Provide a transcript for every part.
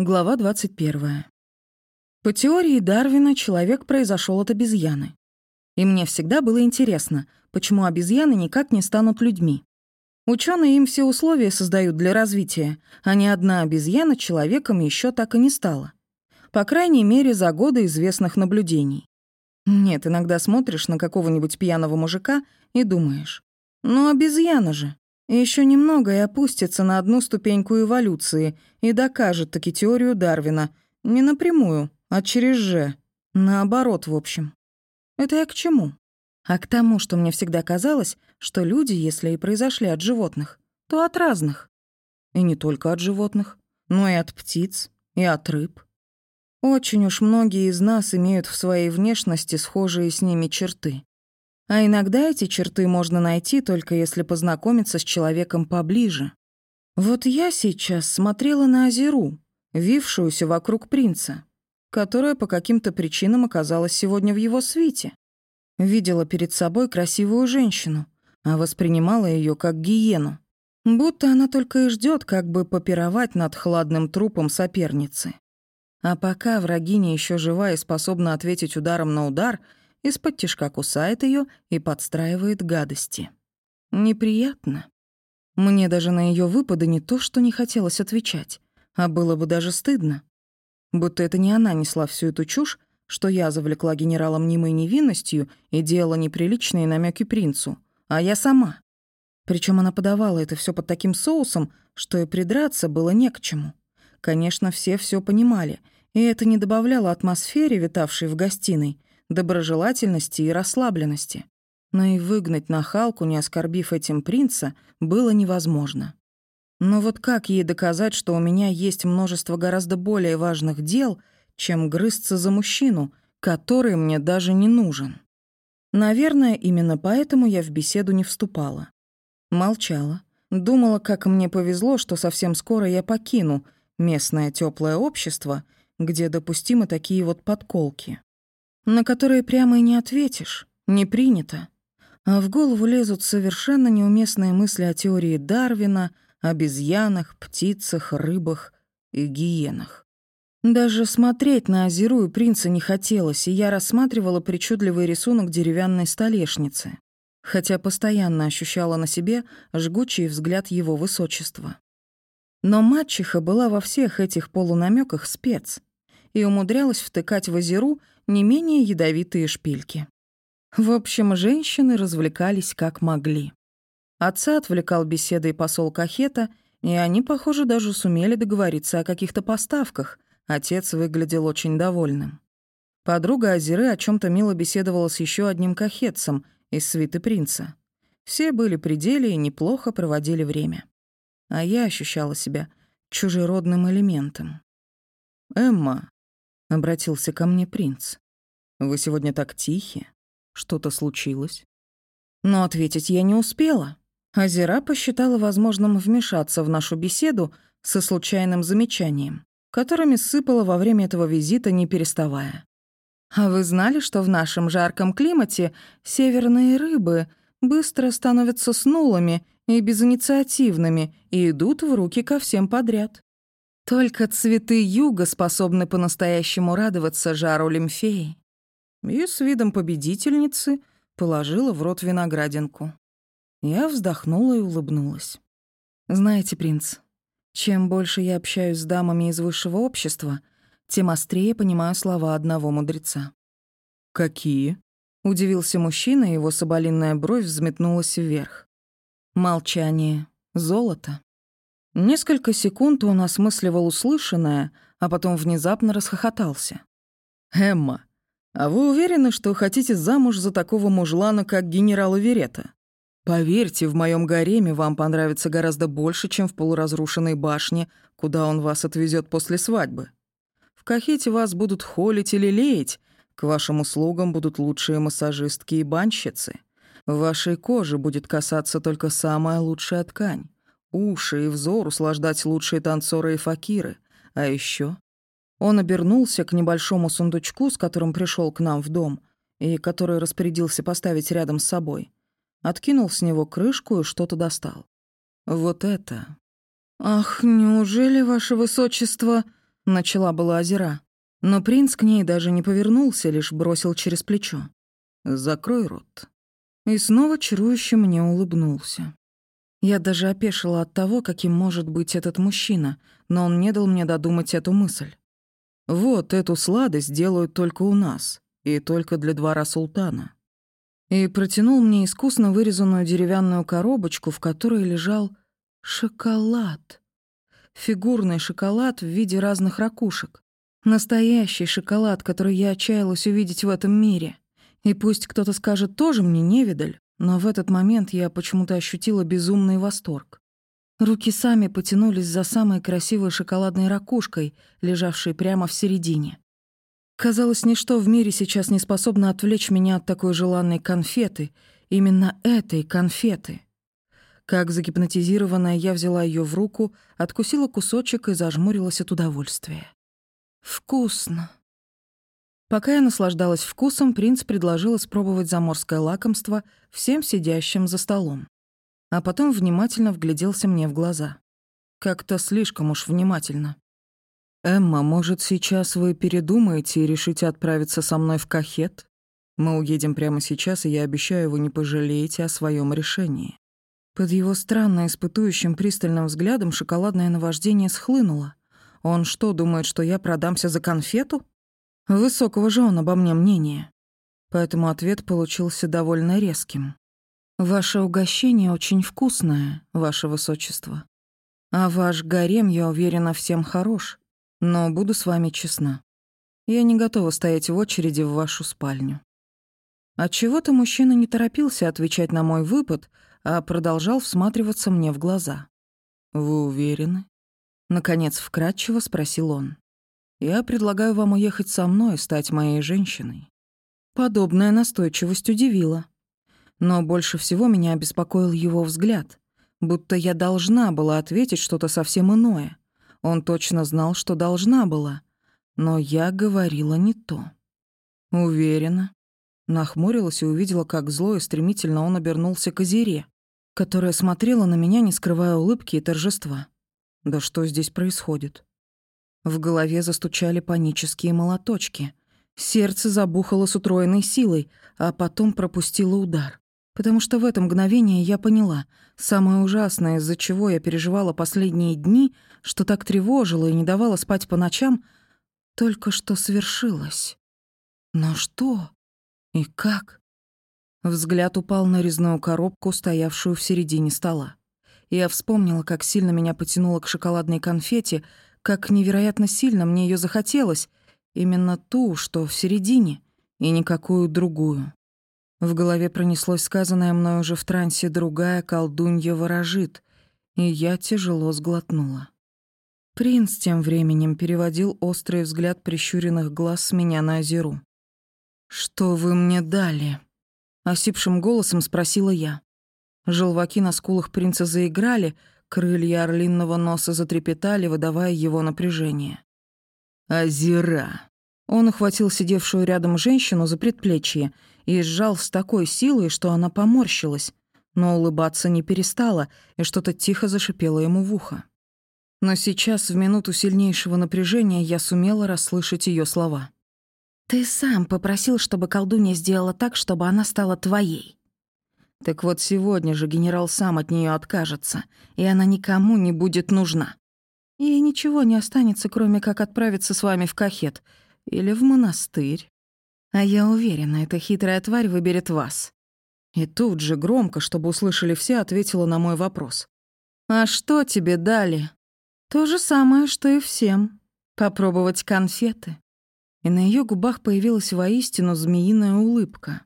Глава 21. По теории Дарвина человек произошел от обезьяны. И мне всегда было интересно, почему обезьяны никак не станут людьми. Ученые им все условия создают для развития, а ни одна обезьяна человеком еще так и не стала. По крайней мере, за годы известных наблюдений. Нет, иногда смотришь на какого-нибудь пьяного мужика и думаешь, ну обезьяна же. Еще немного и опустится на одну ступеньку эволюции и докажет таки теорию Дарвина. Не напрямую, а через «же». Наоборот, в общем. Это я к чему? А к тому, что мне всегда казалось, что люди, если и произошли от животных, то от разных. И не только от животных, но и от птиц, и от рыб. Очень уж многие из нас имеют в своей внешности схожие с ними черты. А иногда эти черты можно найти только если познакомиться с человеком поближе. Вот я сейчас смотрела на Азеру, вившуюся вокруг принца, которая по каким-то причинам оказалась сегодня в его свите. Видела перед собой красивую женщину, а воспринимала ее как гиену. Будто она только и ждет, как бы попировать над хладным трупом соперницы. А пока врагиня еще жива и способна ответить ударом на удар — из-под тишка кусает ее и подстраивает гадости. Неприятно. Мне даже на ее выпады не то, что не хотелось отвечать, а было бы даже стыдно. Будто это не она несла всю эту чушь, что я завлекла генерала мнимой невинностью и делала неприличные намеки принцу, а я сама. Причем она подавала это все под таким соусом, что и придраться было не к чему. Конечно, все все понимали, и это не добавляло атмосфере, витавшей в гостиной, доброжелательности и расслабленности. Но и выгнать нахалку, не оскорбив этим принца, было невозможно. Но вот как ей доказать, что у меня есть множество гораздо более важных дел, чем грызться за мужчину, который мне даже не нужен? Наверное, именно поэтому я в беседу не вступала. Молчала. Думала, как мне повезло, что совсем скоро я покину местное теплое общество, где допустимы такие вот подколки на которые прямо и не ответишь, не принято. А в голову лезут совершенно неуместные мысли о теории Дарвина, обезьянах, птицах, рыбах и гиенах. Даже смотреть на озеру и принца не хотелось, и я рассматривала причудливый рисунок деревянной столешницы, хотя постоянно ощущала на себе жгучий взгляд его высочества. Но мачеха была во всех этих полунамеках спец и умудрялась втыкать в озеру не менее ядовитые шпильки. В общем, женщины развлекались как могли. Отца отвлекал беседой посол Кахета, и они, похоже, даже сумели договориться о каких-то поставках. Отец выглядел очень довольным. Подруга Азиры о чем то мило беседовала с еще одним кахетцем из свиты принца. Все были при деле и неплохо проводили время. А я ощущала себя чужеродным элементом. «Эмма», — обратился ко мне принц. «Вы сегодня так тихи. Что-то случилось?» Но ответить я не успела. Азера посчитала возможным вмешаться в нашу беседу со случайным замечанием, которыми сыпала во время этого визита, не переставая. «А вы знали, что в нашем жарком климате северные рыбы быстро становятся снулыми и безинициативными и идут в руки ко всем подряд?» Только цветы юга способны по-настоящему радоваться жару лимфеи. И с видом победительницы положила в рот виноградинку. Я вздохнула и улыбнулась. «Знаете, принц, чем больше я общаюсь с дамами из высшего общества, тем острее понимаю слова одного мудреца». «Какие?» — удивился мужчина, и его соболиная бровь взметнулась вверх. «Молчание. Золото». Несколько секунд он осмысливал услышанное, а потом внезапно расхохотался. «Эмма, а вы уверены, что хотите замуж за такого мужлана, как генерал Верета? Поверьте, в моем гареме вам понравится гораздо больше, чем в полуразрушенной башне, куда он вас отвезет после свадьбы. В Кахете вас будут холить или леять, к вашим услугам будут лучшие массажистки и банщицы. Вашей коже будет касаться только самая лучшая ткань уши и взор услаждать лучшие танцоры и факиры. А еще он обернулся к небольшому сундучку, с которым пришел к нам в дом, и который распорядился поставить рядом с собой. Откинул с него крышку и что-то достал. «Вот это...» «Ах, неужели, ваше высочество...» Начала была озера. Но принц к ней даже не повернулся, лишь бросил через плечо. «Закрой рот». И снова чарующе мне улыбнулся. Я даже опешила от того, каким может быть этот мужчина, но он не дал мне додумать эту мысль. «Вот эту сладость делают только у нас, и только для двора султана». И протянул мне искусно вырезанную деревянную коробочку, в которой лежал шоколад. Фигурный шоколад в виде разных ракушек. Настоящий шоколад, который я отчаялась увидеть в этом мире. И пусть кто-то скажет, тоже мне невидаль, но в этот момент я почему-то ощутила безумный восторг. Руки сами потянулись за самой красивой шоколадной ракушкой, лежавшей прямо в середине. Казалось, ничто в мире сейчас не способно отвлечь меня от такой желанной конфеты, именно этой конфеты. Как загипнотизированная, я взяла ее в руку, откусила кусочек и зажмурилась от удовольствия. Вкусно. Пока я наслаждалась вкусом, принц предложил испробовать заморское лакомство всем сидящим за столом. А потом внимательно вгляделся мне в глаза. Как-то слишком уж внимательно. «Эмма, может, сейчас вы передумаете и решите отправиться со мной в Кахет? Мы уедем прямо сейчас, и я обещаю, вы не пожалеете о своем решении». Под его странно испытующим пристальным взглядом шоколадное наваждение схлынуло. Он что, думает, что я продамся за конфету? Высокого же он обо мне мнения. Поэтому ответ получился довольно резким. «Ваше угощение очень вкусное, ваше высочество. А ваш гарем, я уверена, всем хорош. Но буду с вами честна. Я не готова стоять в очереди в вашу спальню». Отчего-то мужчина не торопился отвечать на мой выпад, а продолжал всматриваться мне в глаза. «Вы уверены?» Наконец вкратчиво спросил он. «Я предлагаю вам уехать со мной, стать моей женщиной». Подобная настойчивость удивила. Но больше всего меня обеспокоил его взгляд, будто я должна была ответить что-то совсем иное. Он точно знал, что должна была, но я говорила не то. Уверена. Нахмурилась и увидела, как зло и стремительно он обернулся к озере, которая смотрела на меня, не скрывая улыбки и торжества. Да что здесь происходит? В голове застучали панические молоточки. Сердце забухало с утроенной силой, а потом пропустило удар. Потому что в это мгновение я поняла, самое ужасное, из-за чего я переживала последние дни, что так тревожило и не давало спать по ночам, только что свершилось. Но что? И как? Взгляд упал на резную коробку, стоявшую в середине стола. Я вспомнила, как сильно меня потянуло к шоколадной конфете, как невероятно сильно мне ее захотелось, именно ту, что в середине, и никакую другую. В голове пронеслось сказанное мной уже в трансе «другая колдунья ворожит», и я тяжело сглотнула. Принц тем временем переводил острый взгляд прищуренных глаз с меня на озеру. «Что вы мне дали?» — осипшим голосом спросила я. Желваки на скулах принца заиграли, крылья орлинного носа затрепетали, выдавая его напряжение. «Озера!» Он ухватил сидевшую рядом женщину за предплечье и сжал с такой силой, что она поморщилась, но улыбаться не перестала и что-то тихо зашипело ему в ухо. Но сейчас, в минуту сильнейшего напряжения, я сумела расслышать ее слова. «Ты сам попросил, чтобы колдунья сделала так, чтобы она стала твоей. Так вот сегодня же генерал сам от нее откажется, и она никому не будет нужна. Ей ничего не останется, кроме как отправиться с вами в Кахет или в монастырь. А я уверена, эта хитрая тварь выберет вас». И тут же громко, чтобы услышали все, ответила на мой вопрос. «А что тебе дали?» «То же самое, что и всем. Попробовать конфеты». И на ее губах появилась воистину змеиная улыбка.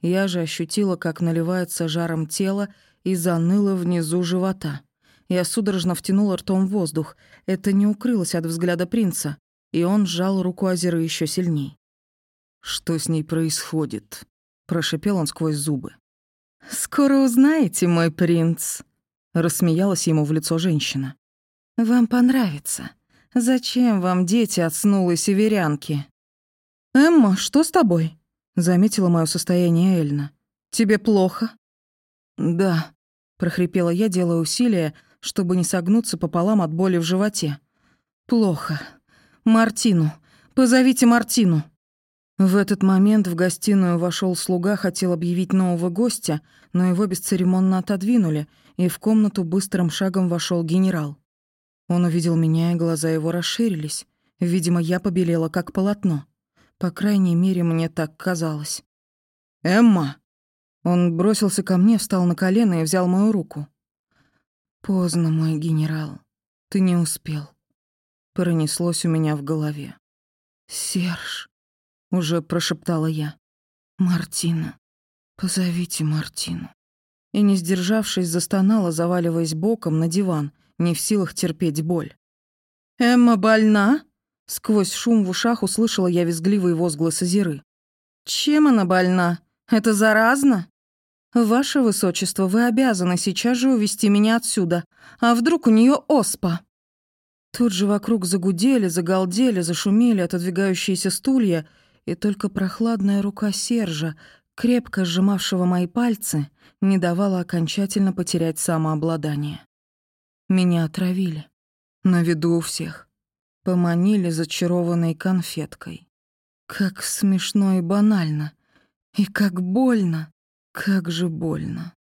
Я же ощутила, как наливается жаром тело и заныло внизу живота. Я судорожно втянула ртом воздух. Это не укрылось от взгляда принца, и он сжал руку Азеры еще сильней. «Что с ней происходит?» — прошипел он сквозь зубы. «Скоро узнаете, мой принц», — рассмеялась ему в лицо женщина. «Вам понравится. Зачем вам дети от снулой северянки?» «Эмма, что с тобой?» Заметила мое состояние Эльна. «Тебе плохо?» «Да», — прохрипела я, делая усилия, чтобы не согнуться пополам от боли в животе. «Плохо. «Мартину! Позовите Мартину!» В этот момент в гостиную вошел слуга, хотел объявить нового гостя, но его бесцеремонно отодвинули, и в комнату быстрым шагом вошел генерал. Он увидел меня, и глаза его расширились. Видимо, я побелела, как полотно. По крайней мере, мне так казалось. «Эмма!» Он бросился ко мне, встал на колено и взял мою руку. «Поздно, мой генерал. Ты не успел». Пронеслось у меня в голове. «Серж!» — уже прошептала я. «Мартина! Позовите Мартину!» И, не сдержавшись, застонала, заваливаясь боком на диван, не в силах терпеть боль. «Эмма больна?» Сквозь шум в ушах услышала я визгливые возгласы Зиры. «Чем она больна? Это заразно?» «Ваше высочество, вы обязаны сейчас же увести меня отсюда. А вдруг у нее оспа?» Тут же вокруг загудели, загалдели, зашумели отодвигающиеся стулья, и только прохладная рука Сержа, крепко сжимавшего мои пальцы, не давала окончательно потерять самообладание. Меня отравили. На виду у всех. Поманили зачарованной конфеткой. Как смешно и банально. И как больно. Как же больно.